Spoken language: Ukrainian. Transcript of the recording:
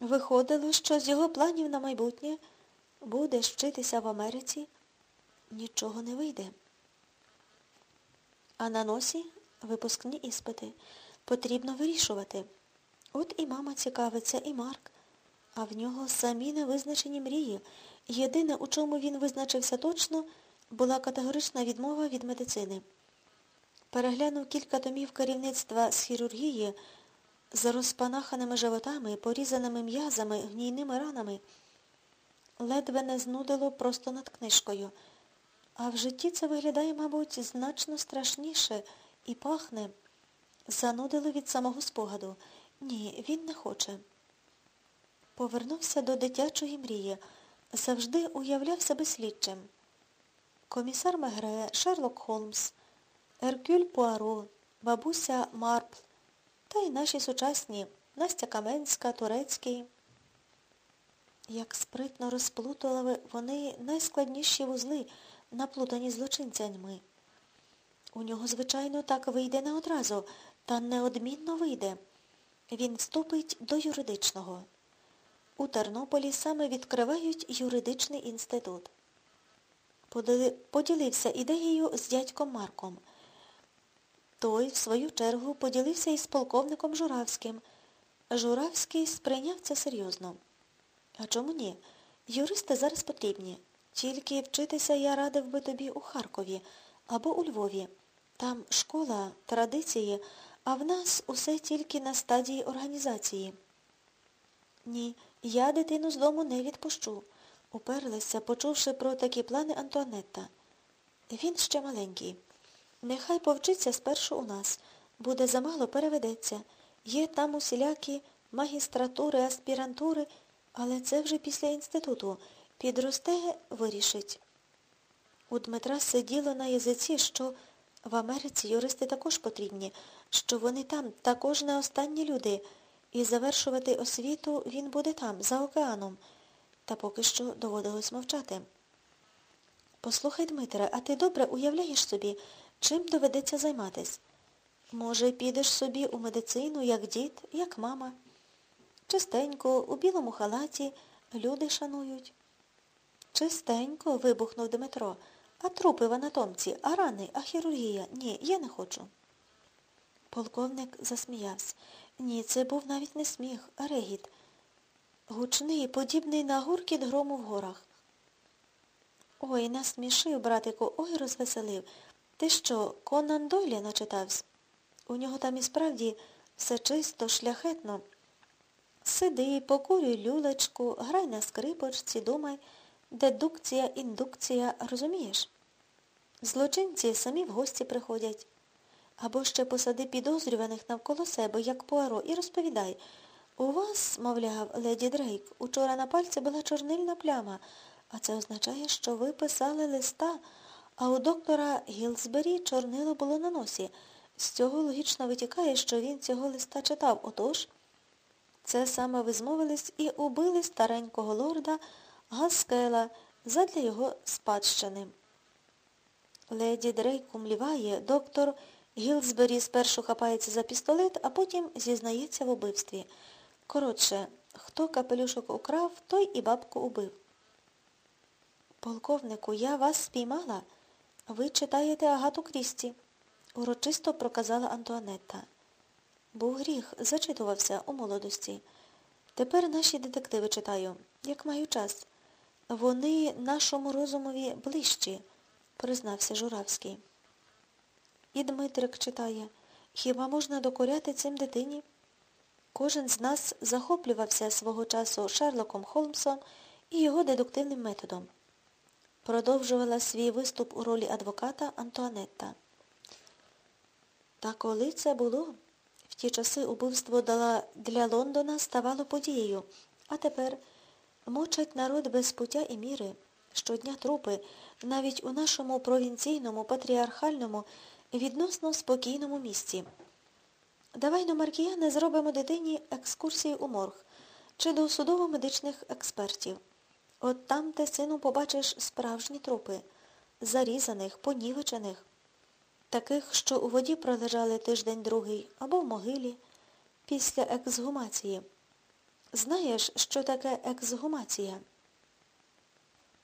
Виходило, що з його планів на майбутнє будеш вчитися в Америці, нічого не вийде. А на носі випускні іспити. Потрібно вирішувати. От і мама цікавиться, і Марк. А в нього самі невизначені мрії. Єдине, у чому він визначився точно, була категорична відмова від медицини. Переглянув кілька томів керівництва з хірургії з розпанаханими животами, порізаними м'язами, гнійними ранами. Ледве не знудило просто над книжкою. А в житті це виглядає, мабуть, значно страшніше і пахне. Занудило від самого спогаду. Ні, він не хоче. Повернувся до дитячої мрії. Завжди уявляв себе слідчим. Комісар Мегре, Шерлок Холмс, Еркюль Пуаро, бабуся Марпл та й наші сучасні Настя Каменська, Турецький. Як спритно розплутували вони найскладніші вузли, наплутані злочинцями. У нього, звичайно, так вийде не одразу, та неодмінно вийде. Він вступить до юридичного. У Тернополі саме відкривають юридичний інститут. Поділився ідеєю з дядьком Марком. Той, в свою чергу, поділився із полковником Журавським. Журавський сприйняв це серйозно. А чому ні? Юристи зараз потрібні. Тільки вчитися я радив би тобі у Харкові або у Львові. Там школа, традиції, а в нас усе тільки на стадії організації. Ні, я дитину з дому не відпущу, уперлася, почувши про такі плани Антуанетта. Він ще маленький. Нехай повчиться спершу у нас. Буде замало, переведеться. Є там усілякі магістратури, аспірантури, але це вже після інституту. Підросте, вирішить. У Дмитра сиділо на язиці, що в Америці юристи також потрібні, що вони там також не останні люди, і завершувати освіту він буде там, за океаном. Та поки що доводилось мовчати. Послухай, Дмитре, а ти добре уявляєш собі, чим доведеться займатись? Може, підеш собі у медицину, як дід, як мама. Чистенько, у білому халаті, люди шанують. Чистенько, вибухнув Дмитро. А трупи в анатомці, а рани, а хірургія. Ні, я не хочу. Полковник засміявся. Ні, це був навіть не сміх, а регіт. Гучний, подібний на гуркіт грому в горах. Ой, насмішив, братику, ой, розвеселив. Ти що, Конан Дойля начитався? У нього там і справді все чисто, шляхетно. Сиди, покурюй люлечку, грай на скрипочці, думай, дедукція, індукція, розумієш? Злочинці самі в гості приходять. Або ще посади підозрюваних навколо себе, як Пуаро, і розповідай. У вас, мовляв, леді Дрейк, учора на пальці була чорнильна пляма, а це означає, що ви писали листа, а у доктора Гілсбері чорнило було на носі. З цього логічно витікає, що він цього листа читав. Отож, це саме ви змовились і убили старенького лорда Гаскела задля його спадщини. Леді Дрейк умліває, доктор Гілсбері спершу хапається за пістолет, а потім зізнається в убивстві. Коротше, хто капелюшок украв, той і бабку убив. Полковнику, я вас спіймала. Ви читаєте Агату Крісті, урочисто проказала Антуанетта. Був гріх, зачитувався у молодості. Тепер наші детективи читаю, як маю час. Вони нашому розумові ближчі, признався Журавський. І Дмитрик читає, хіба можна докоряти цим дитині? Кожен з нас захоплювався свого часу Шерлоком Холмсом і його дедуктивним методом. Продовжувала свій виступ у ролі адвоката Антуанетта. Та коли це було? В ті часи убивство для Лондона ставало подією, а тепер мочать народ без пуття і міри. Щодня трупи, навіть у нашому провінційному, патріархальному, відносно спокійному місці. Давай на Маркіяни зробимо дитині екскурсії у морг чи до судово-медичних експертів. От там ти, сину, побачиш справжні трупи, зарізаних, понівечених, таких, що у воді пролежали тиждень другий або в могилі після ексгумації. Знаєш, що таке ексгумація?